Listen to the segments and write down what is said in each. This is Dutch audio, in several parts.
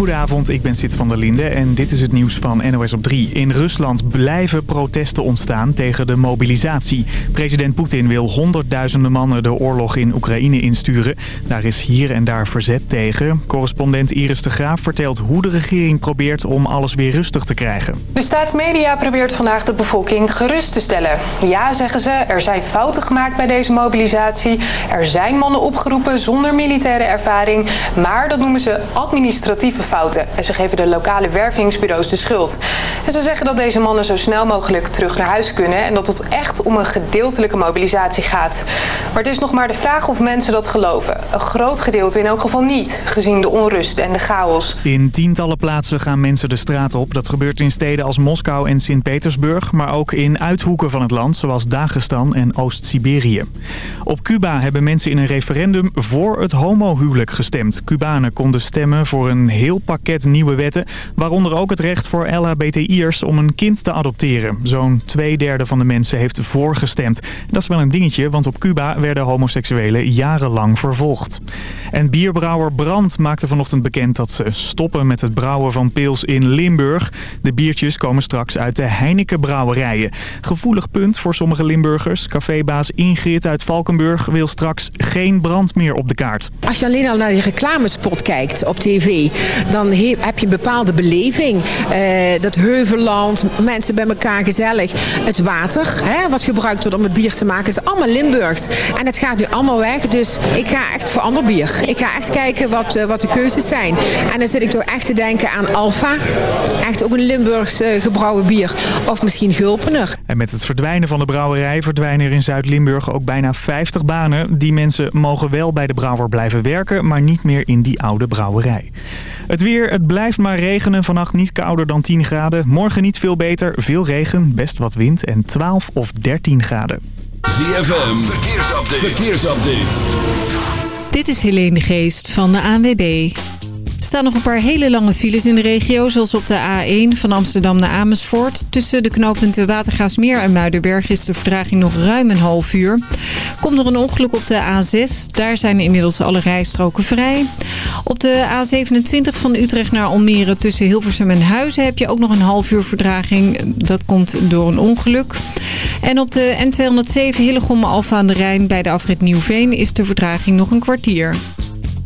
Goedenavond, ik ben Sid van der Linde en dit is het nieuws van NOS op 3. In Rusland blijven protesten ontstaan tegen de mobilisatie. President Poetin wil honderdduizenden mannen de oorlog in Oekraïne insturen. Daar is hier en daar verzet tegen. Correspondent Iris de Graaf vertelt hoe de regering probeert om alles weer rustig te krijgen. De staatsmedia probeert vandaag de bevolking gerust te stellen. Ja, zeggen ze, er zijn fouten gemaakt bij deze mobilisatie. Er zijn mannen opgeroepen zonder militaire ervaring. Maar dat noemen ze administratieve fouten. En ze geven de lokale wervingsbureaus de schuld. En ze zeggen dat deze mannen zo snel mogelijk terug naar huis kunnen... en dat het echt om een gedeeltelijke mobilisatie gaat. Maar het is nog maar de vraag of mensen dat geloven. Een groot gedeelte in elk geval niet, gezien de onrust en de chaos. In tientallen plaatsen gaan mensen de straat op. Dat gebeurt in steden als Moskou en Sint-Petersburg... maar ook in uithoeken van het land, zoals Dagestan en Oost-Siberië. Op Cuba hebben mensen in een referendum voor het homohuwelijk gestemd. Cubanen konden stemmen voor een heel pakket nieuwe wetten... waaronder ook het recht voor LHBTI'ers om een kind te adopteren. Zo'n twee derde van de mensen heeft voorgestemd. Dat is wel een dingetje, want op Cuba werden homoseksuelen jarenlang vervolgd. En bierbrouwer Brand maakte vanochtend bekend dat ze stoppen met het brouwen van pils in Limburg. De biertjes komen straks uit de Heineken brouwerijen. Gevoelig punt voor sommige Limburgers. Cafébaas Ingrid uit Valkenburg wil straks geen brand meer op de kaart. Als je alleen al naar die reclamespot kijkt op tv, dan heb je bepaalde beleving. Uh, dat heuvelland, mensen bij elkaar gezellig. Het water, hè, wat gebruikt wordt om het bier te maken, is allemaal Limburgs. En het gaat nu allemaal weg, dus ik ga echt voor ander bier. Ik ga echt kijken wat, uh, wat de keuzes zijn. En dan zit ik toch echt te denken aan Alfa. Echt ook een Limburgs uh, gebrouwen bier. Of misschien Gulpener. En met het verdwijnen van de brouwerij verdwijnen er in Zuid-Limburg ook bijna 50 banen. Die mensen mogen wel bij de brouwer blijven werken, maar niet meer in die oude brouwerij. Het weer, het blijft maar regenen. Vannacht niet kouder dan 10 graden. Morgen niet veel beter. Veel regen, best wat wind en 12 of 13 graden. ZFM, verkeersupdate. verkeersupdate. Dit is Helene de Geest van de ANWB. Er staan nog een paar hele lange files in de regio, zoals op de A1 van Amsterdam naar Amersfoort. Tussen de knooppunten Watergaasmeer en Muidenberg is de verdraging nog ruim een half uur. Komt er een ongeluk op de A6, daar zijn inmiddels alle rijstroken vrij. Op de A27 van Utrecht naar Almere tussen Hilversum en Huizen heb je ook nog een half uur verdraging. Dat komt door een ongeluk. En op de N207 Hillegom Alfa aan de Rijn bij de afrit Nieuwveen is de verdraging nog een kwartier.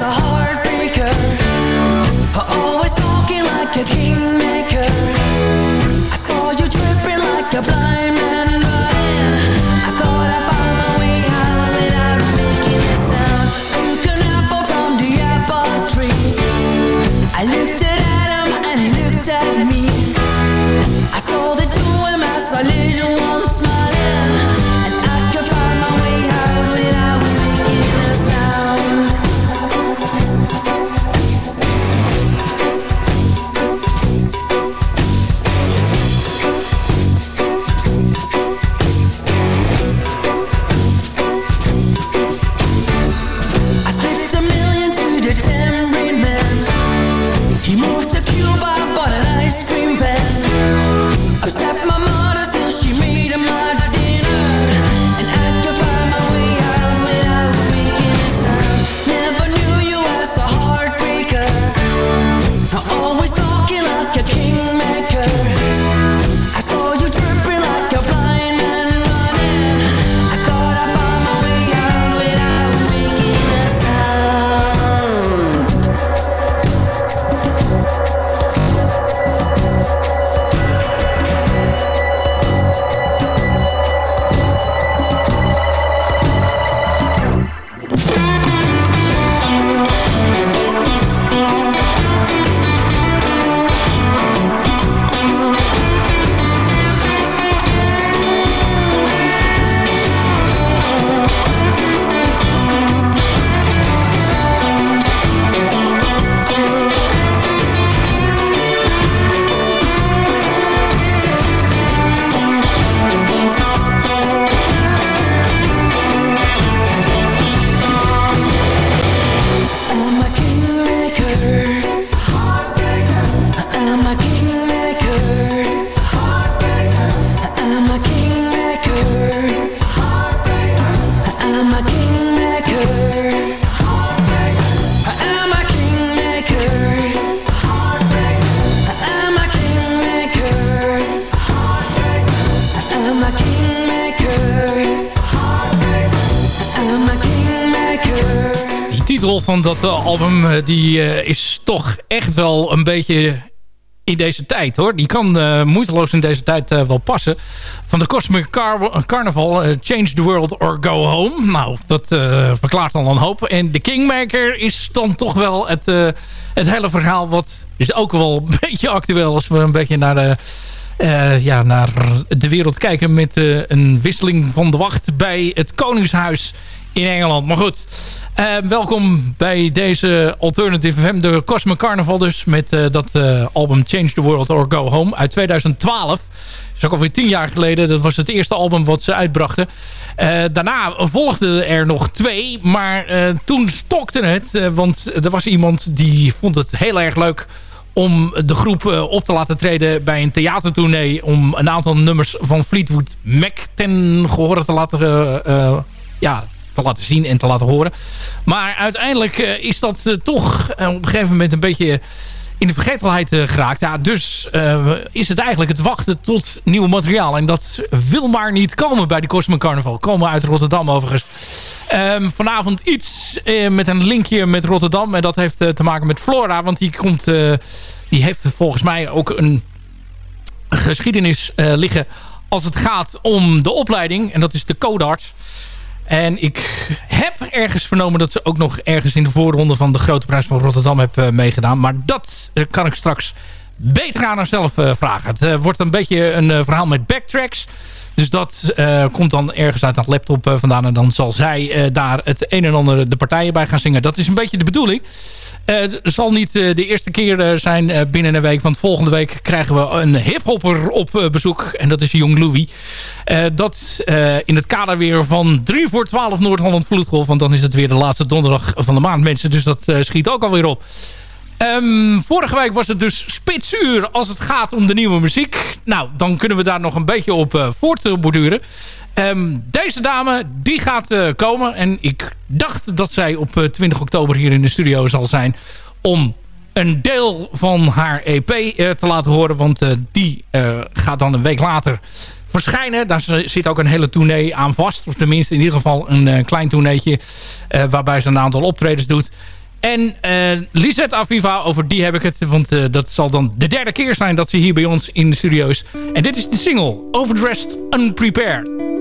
a heartbreaker. Always talking like a kingmaker dat album die is toch echt wel een beetje in deze tijd hoor. Die kan moeiteloos in deze tijd wel passen. Van de Cosmic Car Carnival, Change the World or Go Home. Nou, dat verklaart al een hoop. En de Kingmaker is dan toch wel het, het hele verhaal... wat is ook wel een beetje actueel als we een beetje naar de... ja, naar de wereld kijken met een wisseling van de wacht bij het Koningshuis in Engeland. Maar goed, uh, welkom bij deze Alternative FM, de Cosmic Carnival dus... met uh, dat uh, album Change the World or Go Home uit 2012. Dat is ook alweer tien jaar geleden. Dat was het eerste album wat ze uitbrachten. daarna volgden er nog twee, maar toen stokte het. want er was iemand die vond het heel erg leuk om de groep op te laten treden bij een theatertournee... om een aantal nummers van Fleetwood Mac ten gehore te laten ja, te laten zien en te laten horen. Maar uiteindelijk eh, is dat eh, toch eh, op een gegeven moment een beetje in de vergetelheid geraakt. Ja, dus is het eigenlijk het wachten tot nieuw materiaal. En dat wil maar niet komen bij de Cosmic Carnival. Komen uit Rotterdam overigens. Um, vanavond iets met een linkje met Rotterdam. En dat heeft te maken met Flora. Want die, komt, die heeft volgens mij ook een geschiedenis liggen als het gaat om de opleiding. En dat is de codarts. En ik heb ergens vernomen dat ze ook nog ergens in de voorronde van de Grote Prijs van Rotterdam heb uh, meegedaan. Maar dat uh, kan ik straks beter aan haarzelf uh, vragen. Het wordt een beetje een verhaal met backtracks. Dus dat komt dan ergens uit een laptop vandaan. En dan zal zij daar het een en ander de partijen bij gaan zingen. Dat is een beetje de bedoeling. Eh, het zal niet eh, de eerste keer eh, zijn binnen een week. Want volgende week krijgen we een hiphopper op bezoek. En dat is Jong Louis. dat in het kader weer van 3 voor 12 Noord-Holland Vloedgolf. Want dan is het weer de laatste donderdag van de maand mensen. Dus dat schiet ook alweer op. Um, vorige week was het dus spitsuur als het gaat om de nieuwe muziek. Nou, dan kunnen we daar nog een beetje op uh, voortborduren. Um, deze dame, die gaat uh, komen. En ik dacht dat zij op uh, 20 oktober hier in de studio zal zijn... om een deel van haar EP uh, te laten horen. Want die gaat dan een week later verschijnen. Daar zit ook een hele tournee aan vast. Of tenminste in ieder geval een klein tourneetje... waarbij ze een aantal optredens doet... En uh, Lisette Aviva, over die heb ik het. Want dat zal dan de derde keer zijn dat ze hier bij ons in de studio is. En dit is de single Overdressed Unprepared.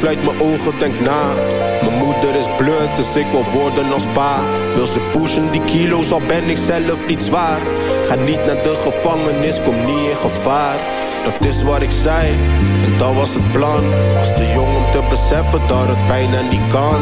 Sluit mijn ogen, denk na. Mijn moeder is blut, dus ik wil worden als pa. Wil ze pushen die kilo's, al ben ik zelf niet zwaar. Ga niet naar de gevangenis, kom niet in gevaar. Dat is wat ik zei, en dat was het plan. Was te jong om te beseffen dat het bijna niet kan.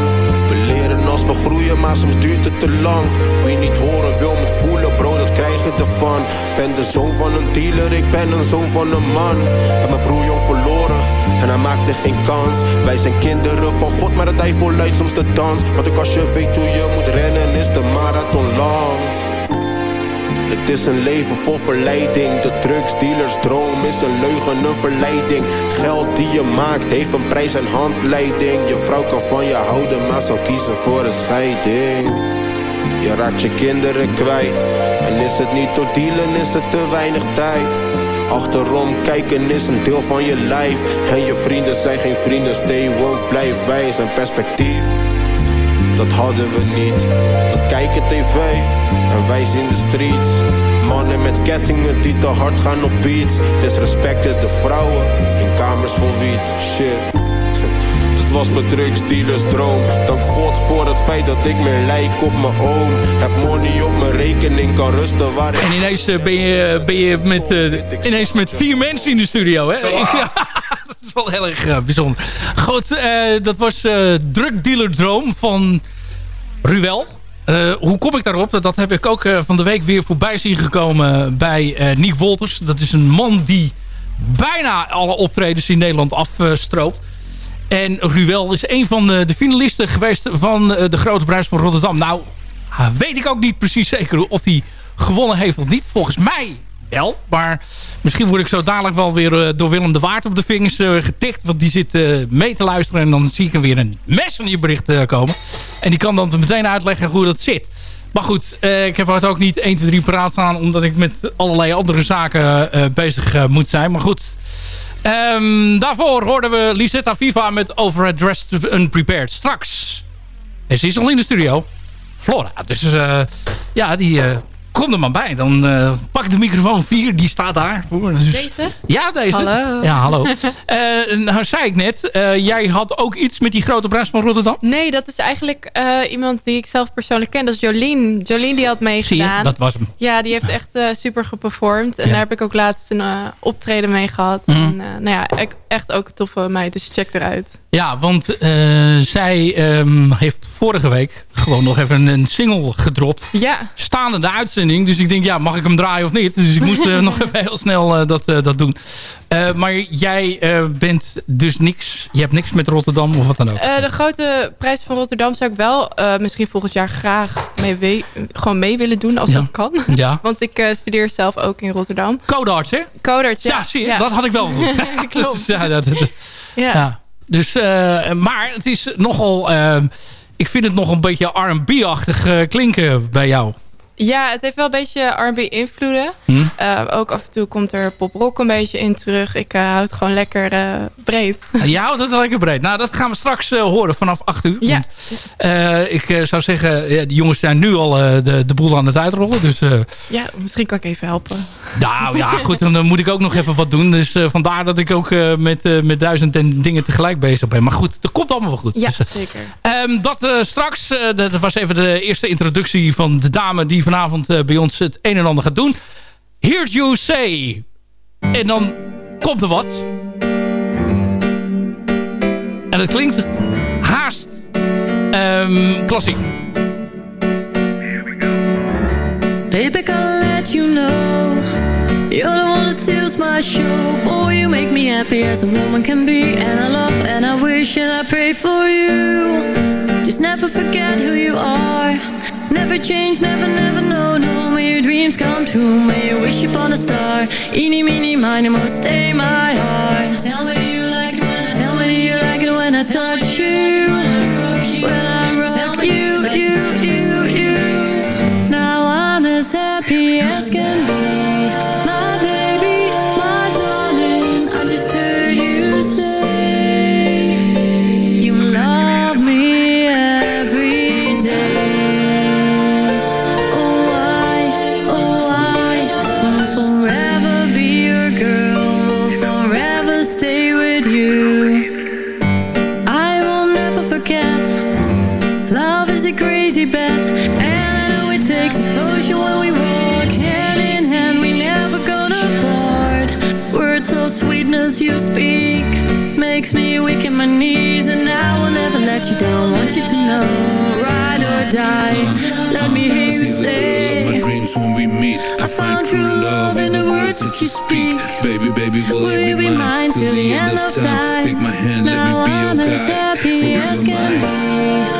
We leren als we groeien, maar soms duurt het te lang. Wie niet horen wil met voelen, bro, dat krijg je ervan. Ben de zoon van een dealer, ik ben een zoon van een man. Ben mijn broer jong verloren, en hij maakte geen kans. Wij zijn kinderen van God, maar het hij voluit soms de dans. Want ook als je weet hoe je moet rennen, is de marathon lang. Het is een leven vol verleiding. De drugsdealersdroom is een leugen, een verleiding. Geld die je maakt heeft een prijs en handleiding. Je vrouw kan van je houden, maar zal kiezen voor een scheiding. Je raakt je kinderen kwijt. En is het niet door dealen, is het te weinig tijd. Achterom kijken is een deel van je lijf. En je vrienden zijn geen vrienden, stay woke, blijf wijs en perspectief. Dat hadden we niet. We kijken tv en wij zien de streets. Mannen met kettingen die te hard gaan op beats. Disrespecten de vrouwen in kamers vol wiet. Shit. Dat was mijn drugsdealersdroom. Dank God voor het feit dat ik meer lijk op mijn oom. Heb money op mijn rekening, kan rusten waar ik... En ineens uh, ben je, ben je met, uh, ineens met vier mensen in de studio, hè? Ja, dat is wel heel erg uh, bijzonder. Goed, dat was Drugdealerdroom van Ruel. Uh, hoe kom ik daarop? Dat heb ik ook uh, van de week weer voorbij zien gekomen bij uh, Nick Wolters. Dat is een man die bijna alle optredens in Nederland afstroopt. En Ruel is een van de, de finalisten geweest van de Grote Prijs van Rotterdam. Nou, weet ik ook niet precies zeker of hij gewonnen heeft of niet. Volgens mij wel. Maar misschien word ik zo dadelijk wel weer uh, door Willem de Waard op de vingers getikt. Want die zit mee te luisteren. En dan zie ik hem weer een messengerbericht komen. En die kan dan meteen uitleggen hoe dat zit. Maar goed, ik heb het ook niet 1, 2, 3 paraat staan. Omdat ik met allerlei andere zaken bezig moet zijn. Maar goed. Um, daarvoor hoorden we Lisetta Viva met Overaddressed Unprepared. Straks. En ze is al in de studio. Flora. Dus ja, die kom er maar bij. Dan uh, pak ik de microfoon 4, die staat daar. Dus, deze? Ja, deze. Hallo. Ja, hallo. uh, nou zei ik net, uh, jij had ook iets met die grote prijs van Rotterdam? Nee, dat is eigenlijk iemand die ik zelf persoonlijk ken. Dat is Jolien. Jolien die had meegedaan. Zie je, dat was hem. Ja, die heeft echt super geperformed. En ja. daar heb ik ook laatst een optreden mee gehad. Mm. En, nou ja, echt ook een toffe meid. Dus check eruit. Ja, want zij um, heeft vorige week gewoon nog even een single gedropt. Ja. Staande de uitzending. Dus ik denk, ja, mag ik hem draaien of niet? Dus ik moest uh, nog even heel snel uh, dat, uh, dat doen. maar jij bent dus niks... Je hebt niks met Rotterdam of wat dan ook? de grote prijs van Rotterdam zou ik wel misschien volgend jaar graag mee gewoon mee willen doen als ja. dat kan. Ja. Want ik studeer zelf ook in Rotterdam. Codarts, hè? Codarts, ja. Ja, zie je, dat had ik wel goed. Klopt. ja, dat, dat, ja. Dus, maar het is nogal ik vind het nog een beetje R&B-achtig uh, klinken bij jou. Ja, het heeft wel een beetje R&B invloeden. Hm? Uh, ook af en toe komt er pop-rock een beetje in terug. Ik uh, houd het gewoon lekker uh, breed. Je houdt het lekker breed. Nou, dat gaan we straks horen vanaf 8 uur. Ja. Want, ik zou zeggen, ja, de jongens zijn nu al de, de boel aan het uitrollen. Dus, ja, misschien kan ik even helpen. Nou ja, goed, dan moet ik ook nog even wat doen. Dus vandaar dat ik ook met, met duizend en dingen tegelijk bezig ben. Maar goed, dat komt allemaal wel goed. Ja, dus, zeker. Um, dat straks, dat was even de eerste introductie van de dame die vanavond uh, bij ons het een en ander gaat doen. Here's You Say. En dan komt er wat. En het klinkt haast um, klassiek. Baby, can let you know You're the one that steals my show Boy, you make me happy as a woman can be And I love and I wish and I pray for you Just never forget who you are Never change, never, never, no, no May your dreams come true. May you wish upon a star. Eeny, meeny, miny, mo, stay my heart. Tell me do you like it when I Tell me do you like it when I touch you. When I rock you, you, you, you. Now I'm as happy don't want you to know Ride or die. Let me hear you say my dreams when we meet. I find true love in the words that you speak. Baby, baby, will, you be mine Till the end of time? Take my hand, let me be your guide. Forever mine.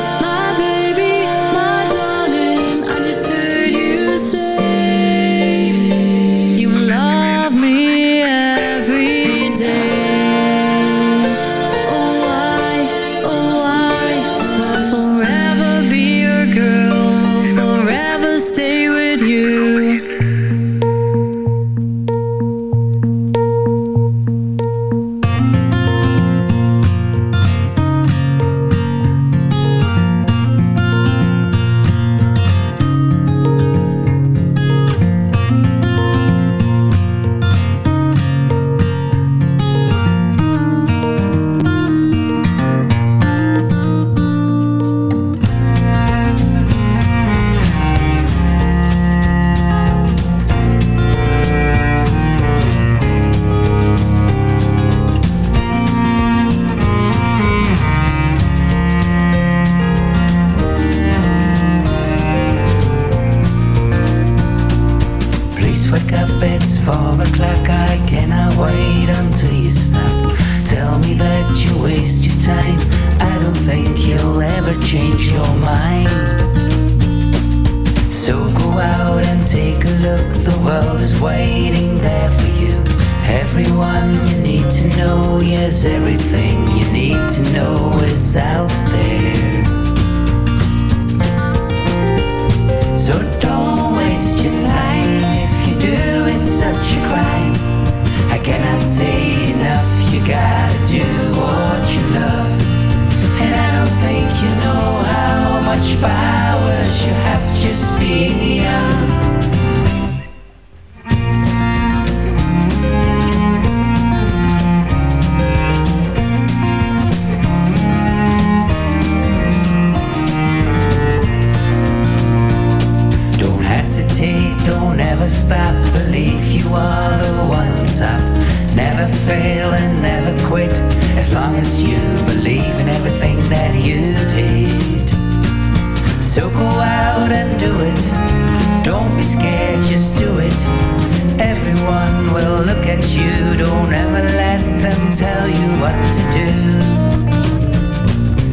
that you don't ever let them tell you what to do.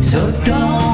So don't.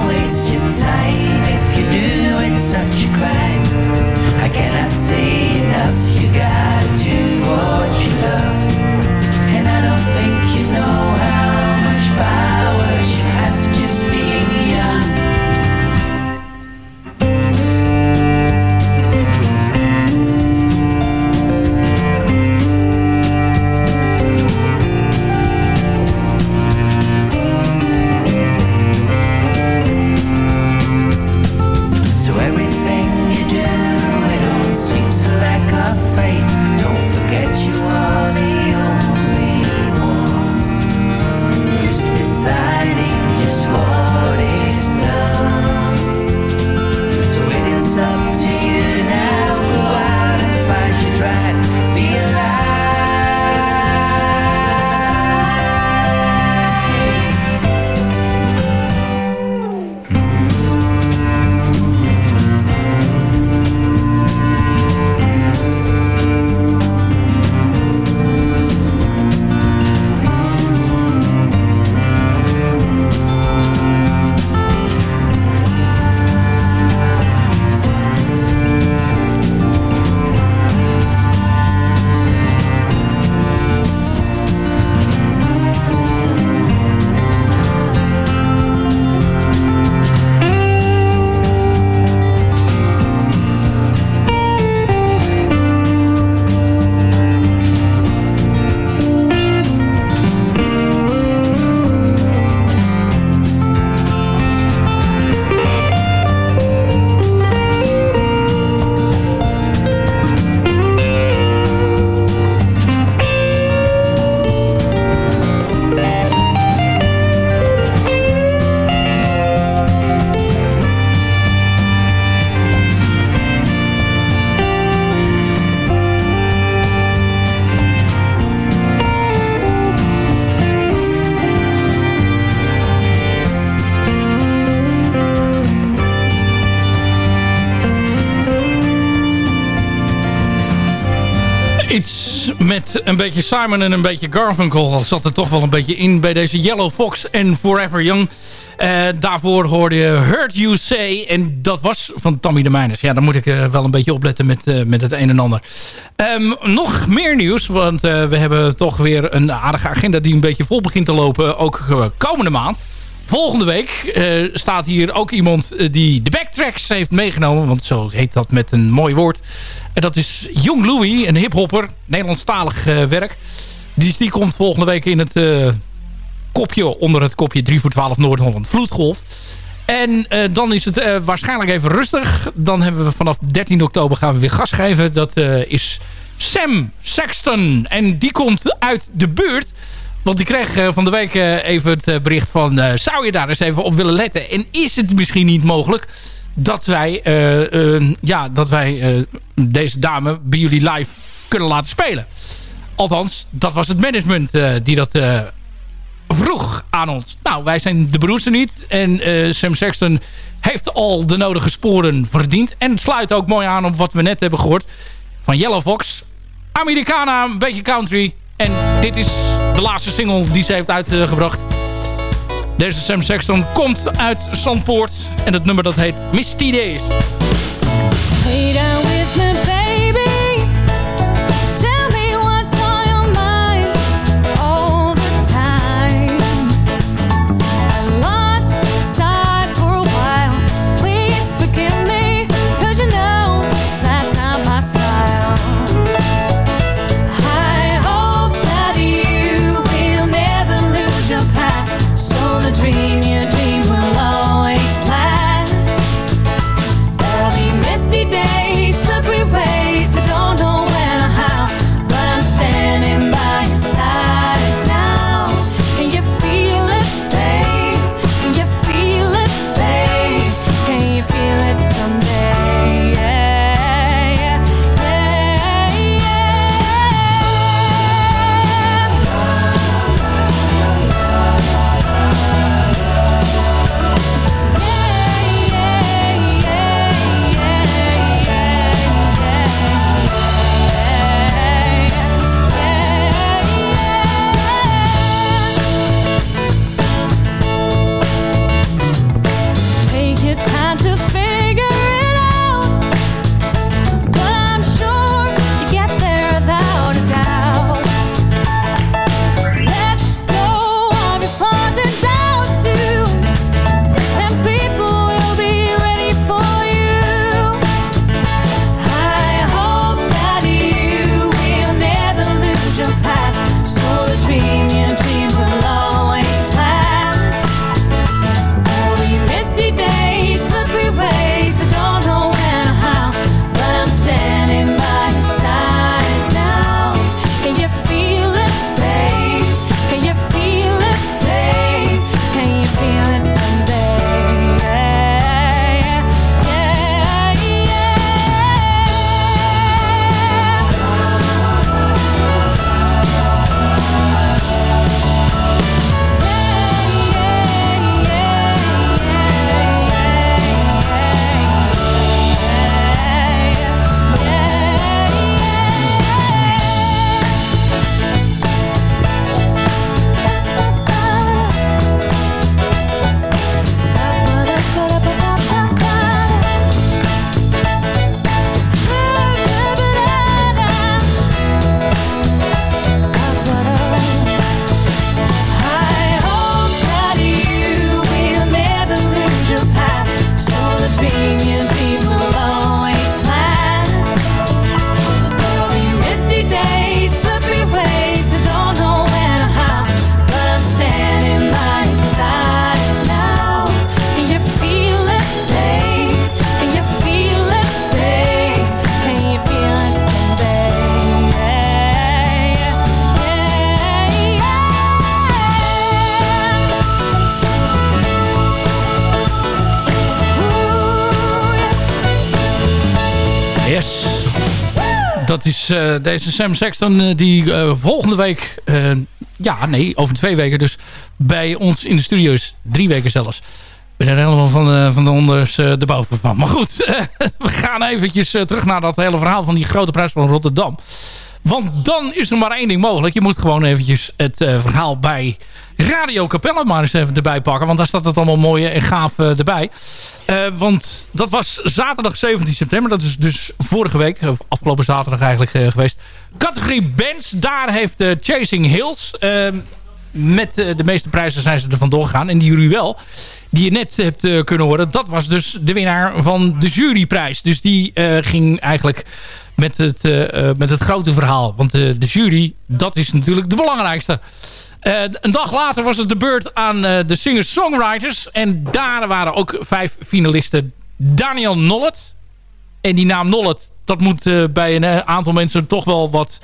Een beetje Simon en een beetje Garfunkel zat er toch wel een beetje in bij deze Yellow Fox en Forever Young. Uh, daarvoor hoorde je Heard You Say en dat was van Tammy de Mijners. Ja, dan moet ik uh, wel een beetje opletten met, uh, met het een en ander. Um, nog meer nieuws, want we hebben toch weer een aardige agenda die een beetje vol begint te lopen, ook komende maand. Volgende week uh, staat hier ook iemand uh, die de backtracks heeft meegenomen. Want zo heet dat met een mooi woord. En dat is Young Louie, een hiphopper. Nederlandstalig uh, werk. Dus die komt volgende week in het kopje, onder het kopje 3 voor 12 Noord-Holland Vloedgolf. En dan is het waarschijnlijk even rustig. Dan hebben we vanaf 13 oktober gaan we weer gas geven. Dat is Sam Sexton. En die komt uit de buurt want ik kreeg uh, van de week uh, even het uh, bericht van... zou je daar eens even op willen letten? En is het misschien niet mogelijk dat wij, ja, dat wij deze dame bij jullie live kunnen laten spelen? Althans, dat was het management die dat vroeg aan ons. Nou, wij zijn de broers er niet. En Sam Sexton heeft al de nodige sporen verdiend. En het sluit ook mooi aan op wat we net hebben gehoord van Yellow Fox. Americana, een beetje country... En dit is de laatste single die ze heeft uitgebracht. Deze Sam Sexton komt uit Zandpoort. En het nummer dat heet Misty Days. Deze Sam Sexton eh, die eh, volgende week... eh, ja, nee, over twee weken dus... bij ons in de studio's. Drie weken zelfs. Ik ben er helemaal van de, van de onders eh, de boven van. Maar goed, we gaan eventjes terug naar dat hele verhaal... van die grote prijs van Rotterdam. Want dan is er maar één ding mogelijk. Je moet gewoon eventjes het uh, verhaal bij Radio Capella maar eens even erbij pakken. Want daar staat het allemaal mooi en gaaf uh, erbij. Want dat was zaterdag 17 september. Dat is dus vorige week, of afgelopen zaterdag eigenlijk geweest. Categorie Bands. Daar heeft Chasing Hills... Ehm, met de meeste prijzen zijn ze er vandoor gegaan. En die wel die je net hebt kunnen horen... dat was dus de winnaar van de juryprijs. Dus die ging eigenlijk met het, uh, met het grote verhaal. Want de jury, dat is natuurlijk de belangrijkste. een dag later was het de beurt aan de singer-songwriters. En daar waren ook vijf finalisten. Daniel Nollet. En die naam Nollet, dat moet bij een aantal mensen toch wel wat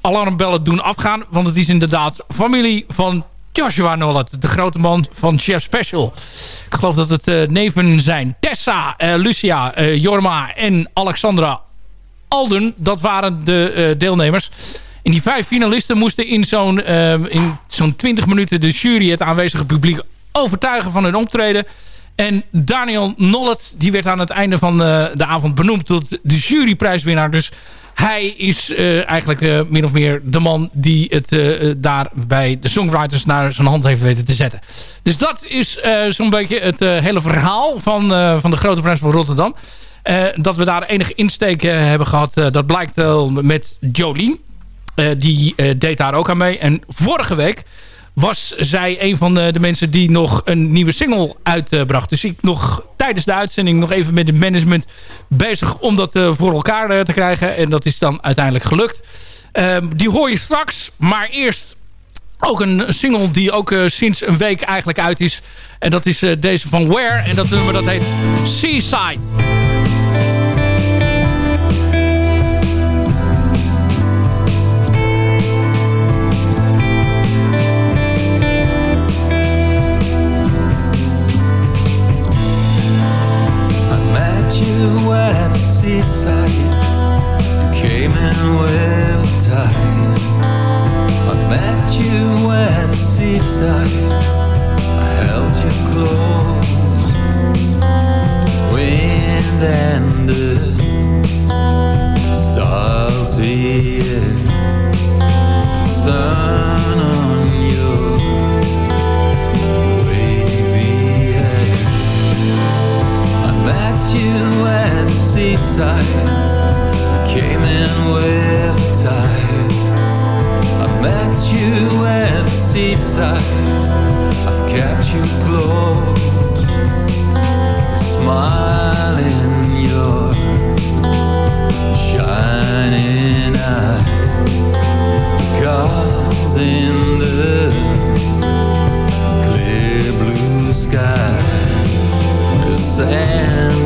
alarmbellen doen afgaan. Want het is inderdaad familie van Joshua Nollet, de grote man van Chef Special. Ik geloof dat het neven zijn. Tessa, Lucia, Jorma en Alexandra Alden. Dat waren de deelnemers. En die vijf finalisten moesten in zo'n in zo'n 20 minuten de jury, het aanwezige publiek, overtuigen van hun optreden. En Daniel Nollet, die werd aan het einde van de avond benoemd tot de juryprijswinnaar. Dus hij is eigenlijk min of meer de man die het daar bij de songwriters naar zijn hand heeft weten te zetten. Dus dat is zo'n beetje het hele verhaal van, van de Grote Prijs van Rotterdam. Dat we daar enige insteek hebben gehad, dat blijkt wel met Jolien. die deed daar ook aan mee. En vorige week was zij een van de, de, mensen die nog een nieuwe single uitbracht. Dus ik nog tijdens de uitzending nog even met het management bezig om dat voor elkaar te krijgen. En dat is dan uiteindelijk gelukt. Uh, die hoor je straks, maar eerst ook een single die ook sinds een week eigenlijk uit is. En dat is deze van Where. En dat nummer dat heet Seaside. You at the seaside. You came in with tide I met you at the seaside. I held you close. Wind and the salty air. Sun on your met you at seaside. Came in with tide. I met you at seaside. I've kept you close. Smile in your shining eyes. In the clear blue sky The sand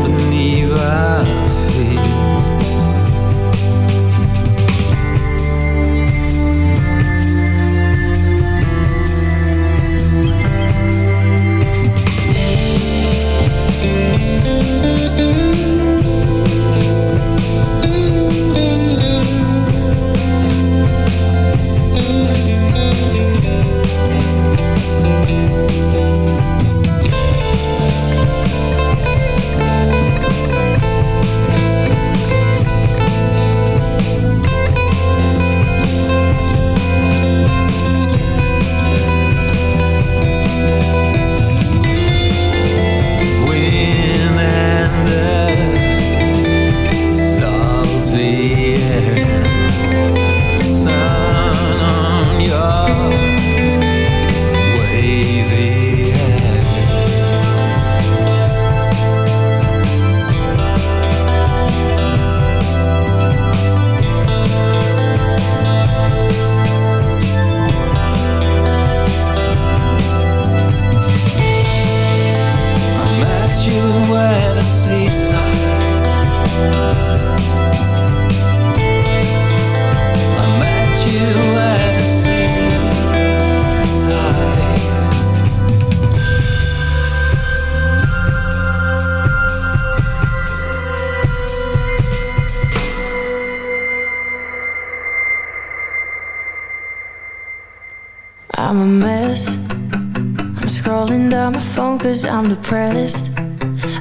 I'm depressed.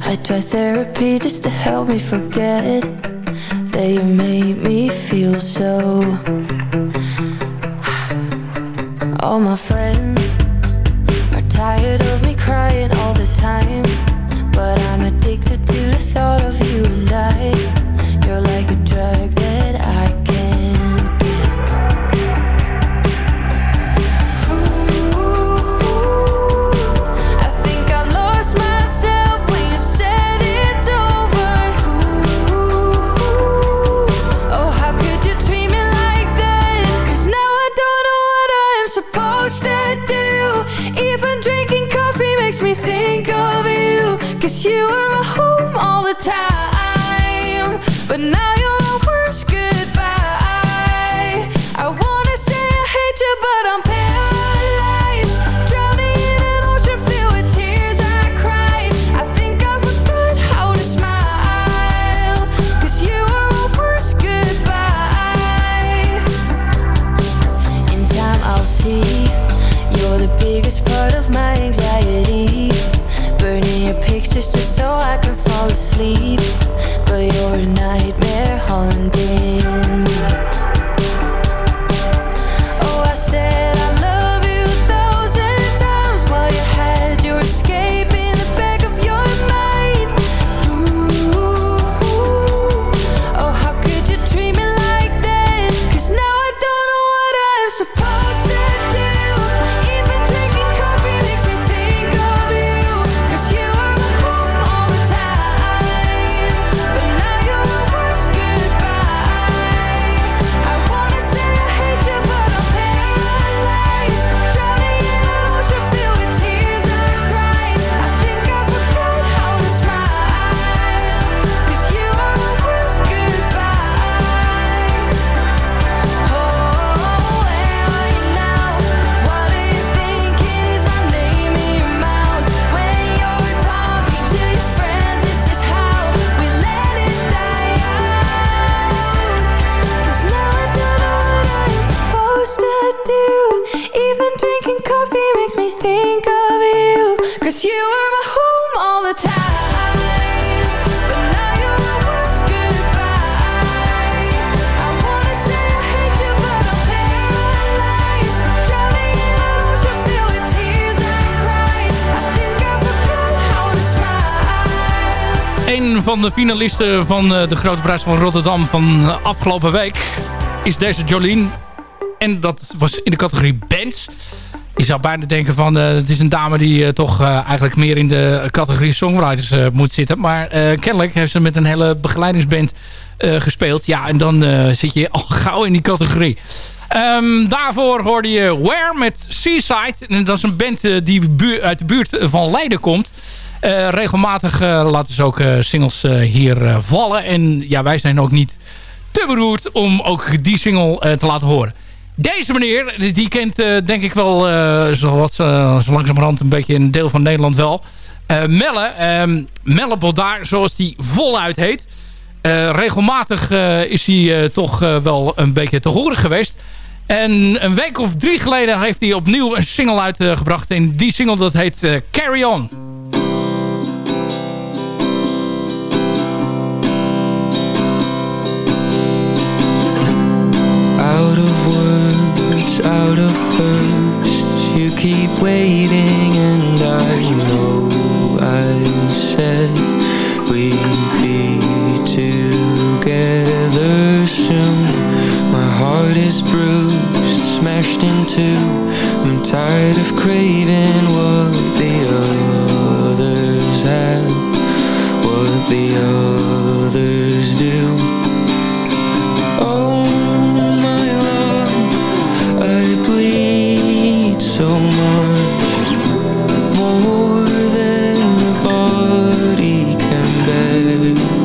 I try therapy just to help me forget. They made me feel so. Van de finalisten van eh, de Grote Prijs van Rotterdam van eh, afgelopen week is deze Jolien. En dat was in de categorie bands. Je zou bijna denken van eh, het is een dame die toch eigenlijk meer in de categorie songwriters moet zitten. Maar kennelijk heeft ze met een hele begeleidingsband gespeeld. Ja, en dan zit je al gauw in die categorie. Ehm, daarvoor hoorde je Where met Seaside. En dat is een band die uit de buurt van Leiden komt. Eh, regelmatig eh, laten ze ook eh, singles hier vallen. En ja, wij zijn ook niet te beroerd om ook die single te laten horen. Deze meneer, die kent denk ik wel eh zoals, eh, zo langzamerhand een beetje een deel van Nederland wel. Eh, Melle, ehm zoals die voluit heet. Regelmatig is hij toch wel een beetje te horen geweest. En een week of drie geleden heeft hij opnieuw een single uitgebracht. En die single dat heet Carry On. Out of first. You keep waiting and I know I said We'd be together soon. My heart is bruised, smashed in two. I'm tired of craving what the others have What the others do so much more than the body can bear.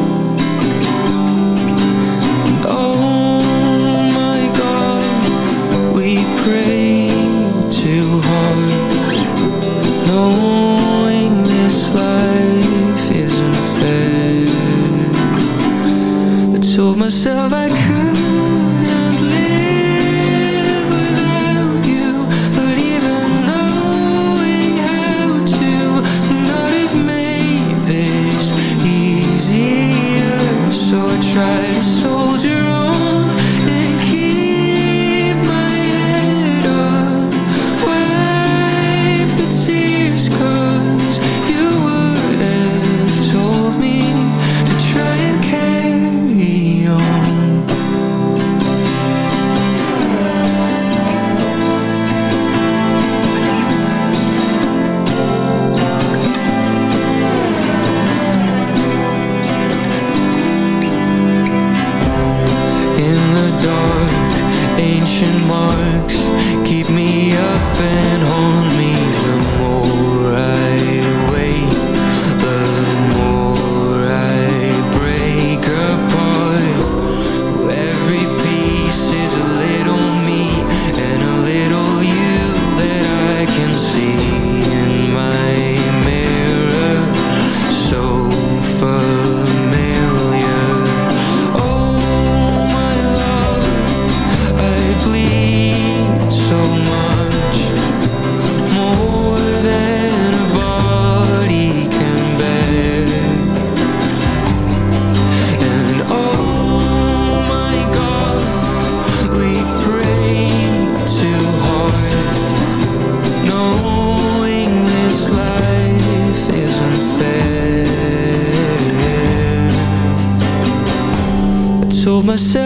myself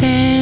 して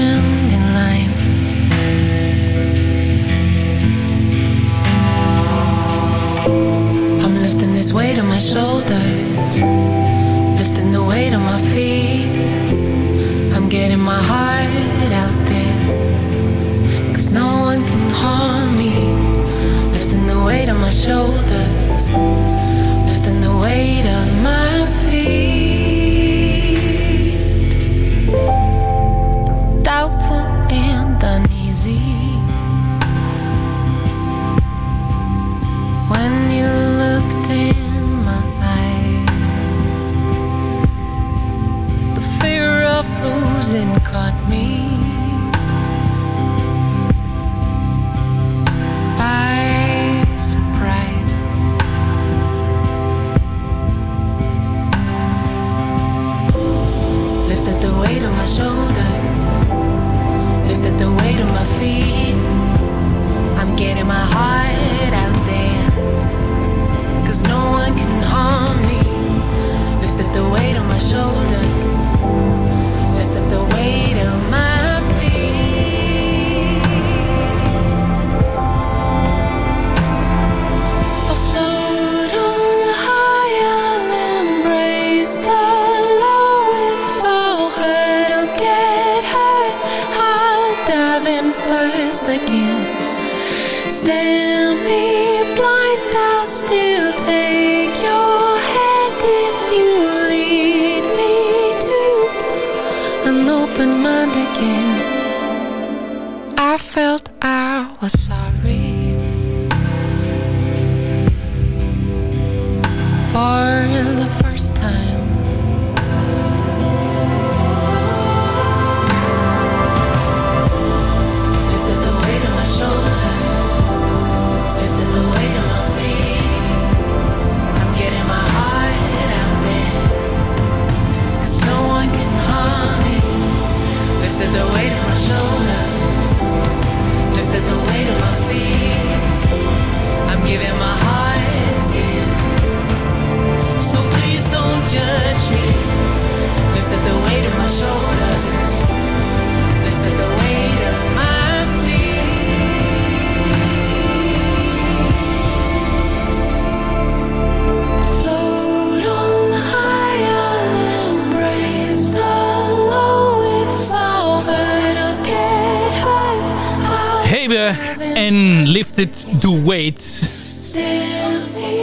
an open mind again. I felt I was sorry. For the first time the weight of my feet. I'm giving my en Lifted the Weight.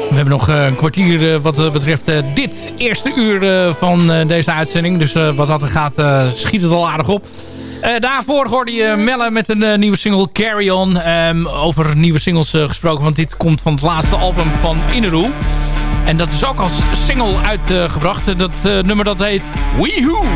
We hebben nog eh, een kwartier eh, wat eh, betreft dit eerste uur van deze uitzending. Dus wat dat er gaat schiet het al aardig op. Daarvoor hoorde je Melle met een nieuwe single Carry On. Ehm, over nieuwe singles gesproken, want dit komt van het laatste album van Inneroe. En dat is ook als single uitgebracht. dat nummer dat heet Weehoo.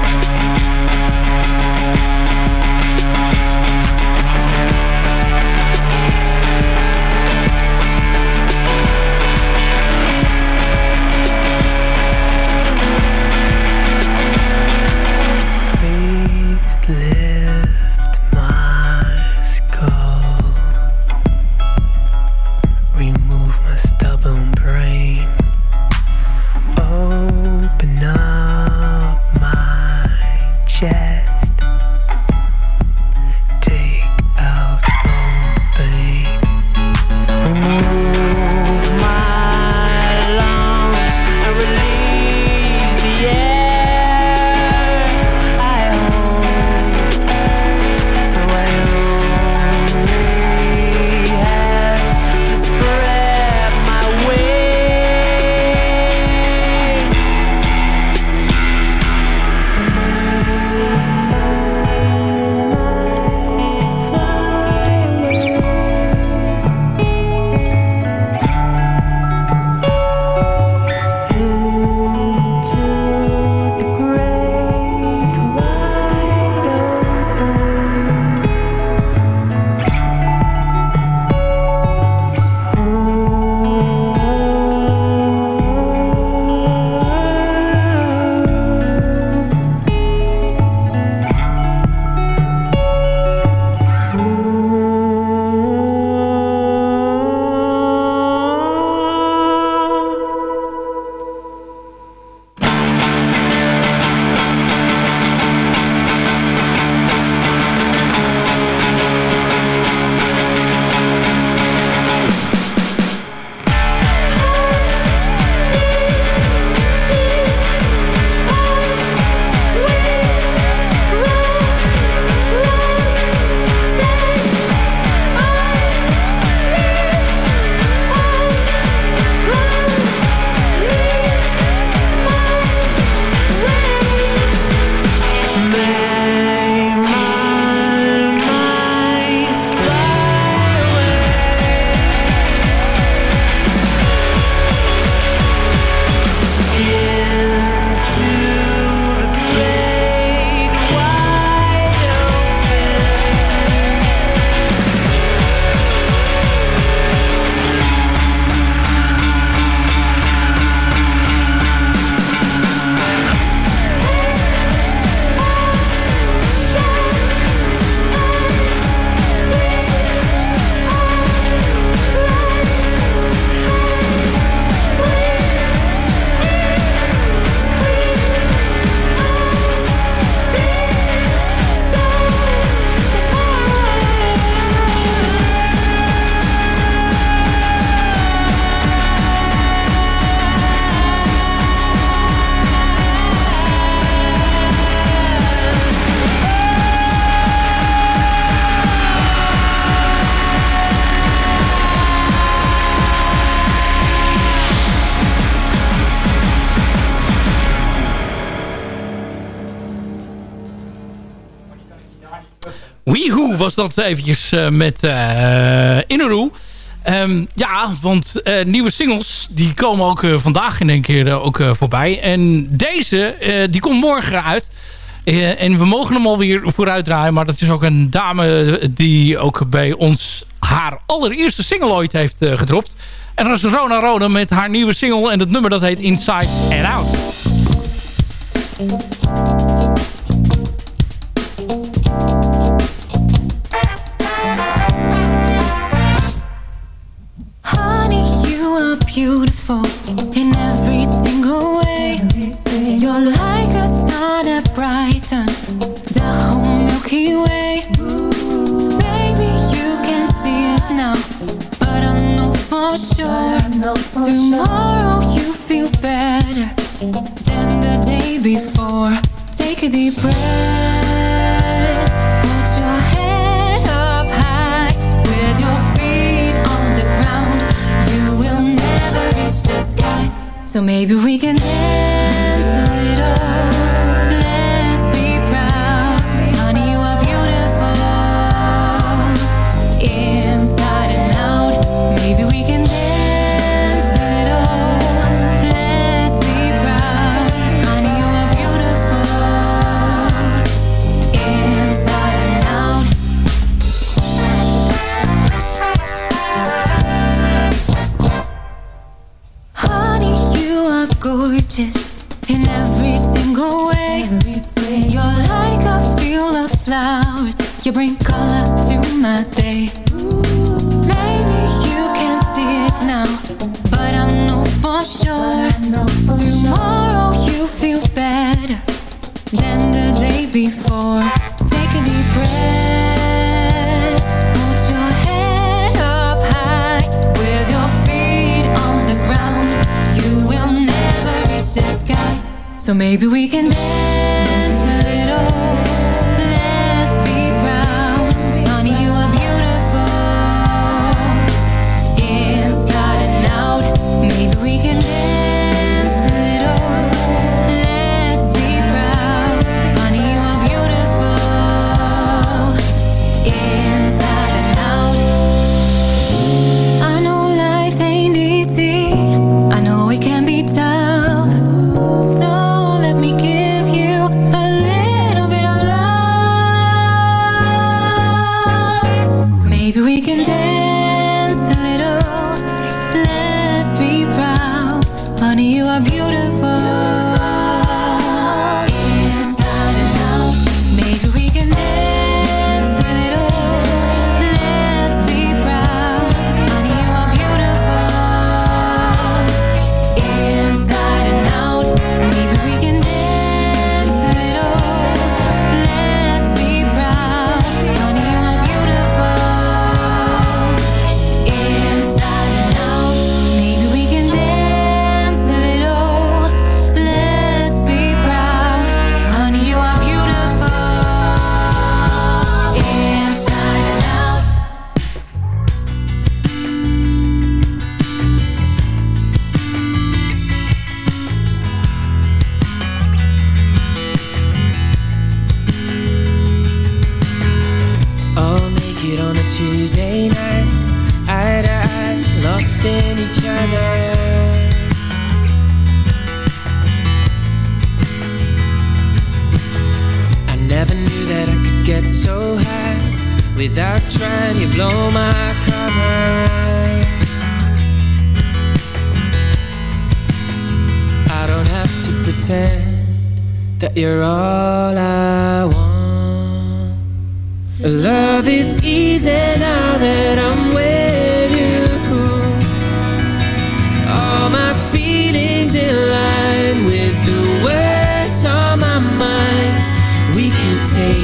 Eventjes eh, met uh, Inneroe. Ehm, ja, want eh, nieuwe singles die komen ook vandaag in één keer ook, voorbij. En deze, die komt morgen uit. En we mogen hem alweer vooruit draaien. Maar dat is ook een dame die ook bij ons haar allereerste single ooit heeft gedropt. En dat is Rona Rona met haar nieuwe single. En dat nummer dat heet Inside and Out. Beautiful in every single way. You're like a star that brightens the whole Milky Way. Baby, you can see it now, but I know for sure tomorrow you feel better than the day before. Take a deep breath, so maybe we can dance a little.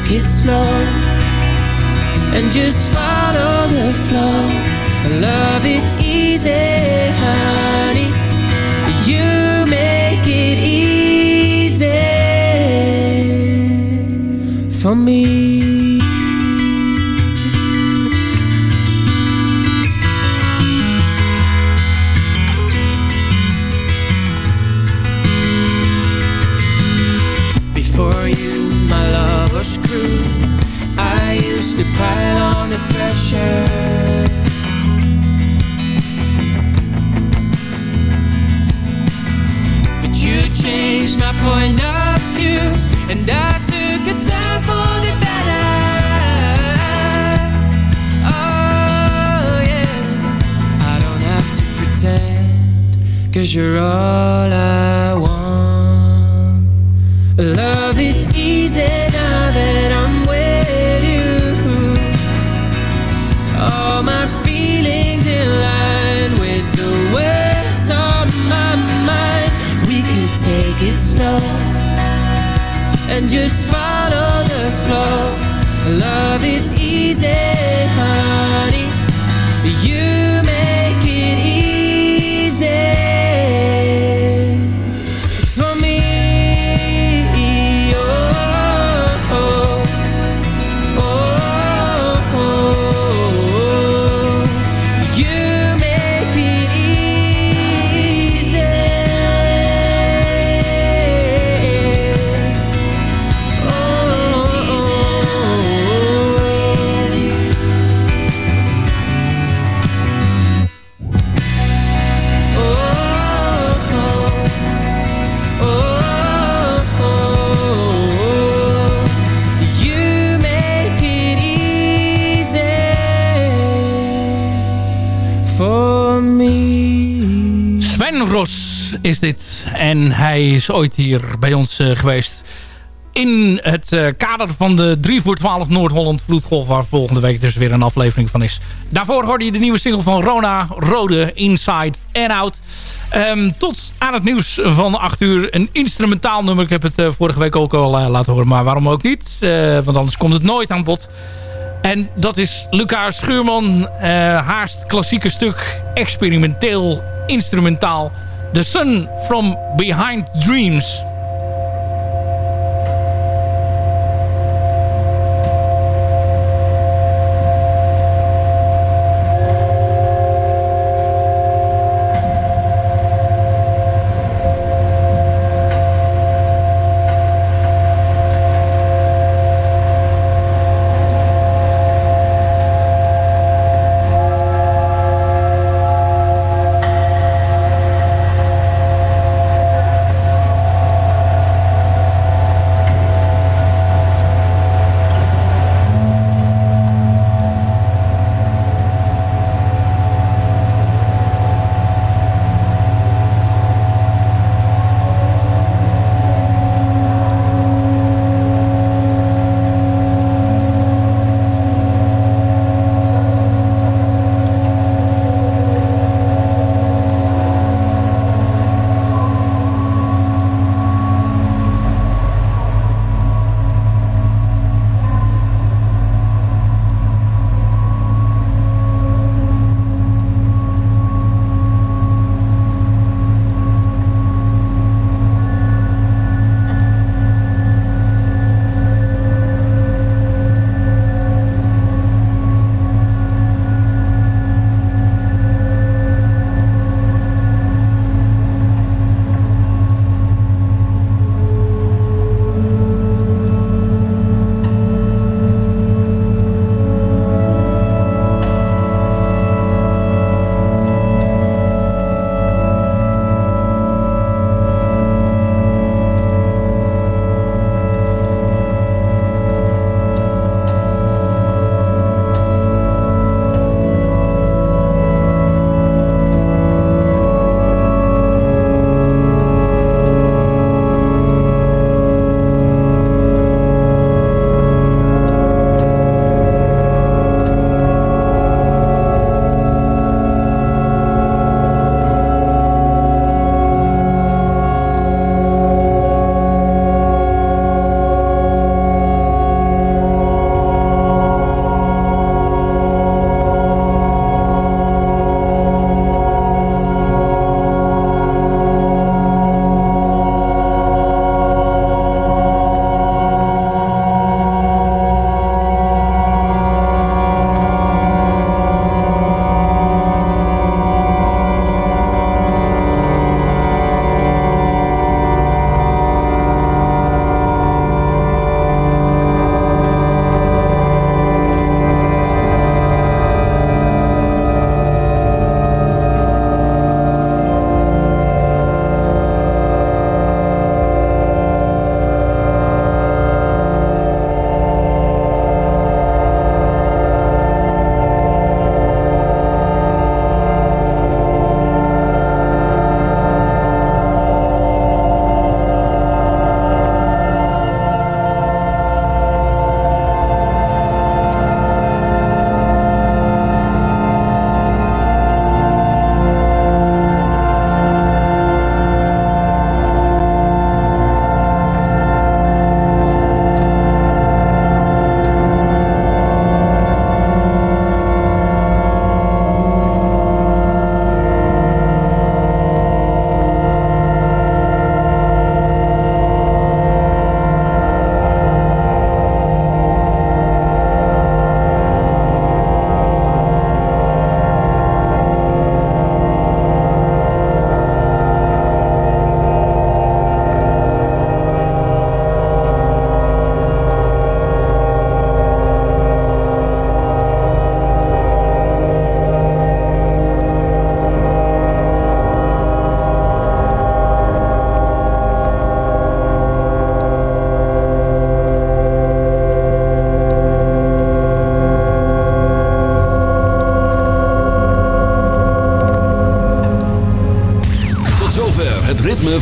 take it slow and just follow the flow. Love is easy, honey. You make it easy for me. to pile on the pressure. But you changed my point of view And I took a turn for the better. Oh yeah. I don't have to pretend Cause you're all I and just follow the flow. Love is hij is ooit hier bij ons eh, geweest. In het eh, kader van de 3 voor 12 Noord-Holland Vloedgolf... waar volgende week dus weer een aflevering van is. Daarvoor hoorde je de nieuwe single van Rona Rode, Inside and Out. Ehm, tot aan het nieuws van 8 uur. Een instrumentaal nummer. Ik heb het eh, vorige week ook al laten horen. Maar waarom ook niet? Want anders komt het nooit aan bod. En dat is Luca Schuurman. haast klassieke stuk. Experimenteel, instrumentaal. The Sun from Behind Dreams.